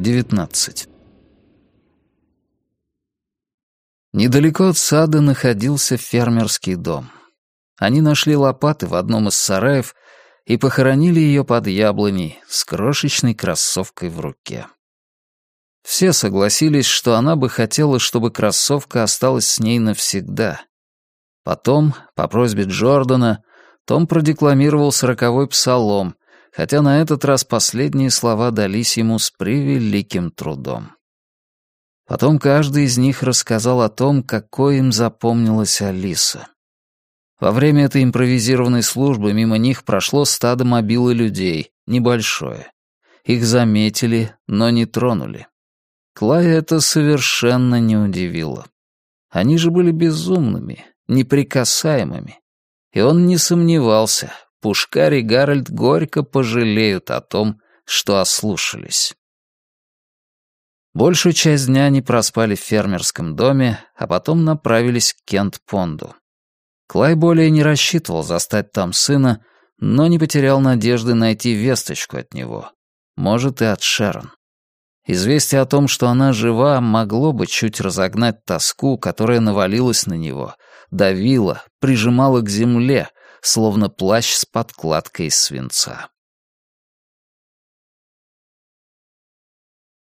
19. Недалеко от сада находился фермерский дом. Они нашли лопаты в одном из сараев и похоронили ее под яблоней с крошечной кроссовкой в руке. Все согласились, что она бы хотела, чтобы кроссовка осталась с ней навсегда. Потом, по просьбе Джордана, том продекламировал сороковой псалом, хотя на этот раз последние слова дались ему с превеликим трудом. Потом каждый из них рассказал о том, какой им запомнилась Алиса. Во время этой импровизированной службы мимо них прошло стадо мобилы людей, небольшое. Их заметили, но не тронули. Клая это совершенно не удивило. Они же были безумными, неприкасаемыми. И он не сомневался, Пушкарь и Гарольд горько пожалеют о том, что ослушались. Большую часть дня они проспали в фермерском доме, а потом направились к Кент-Понду. Клай более не рассчитывал застать там сына, но не потерял надежды найти весточку от него. Может, и от Шерон. Известие о том, что она жива, могло бы чуть разогнать тоску, которая навалилась на него, давила, прижимала к земле, словно плащ с подкладкой из свинца.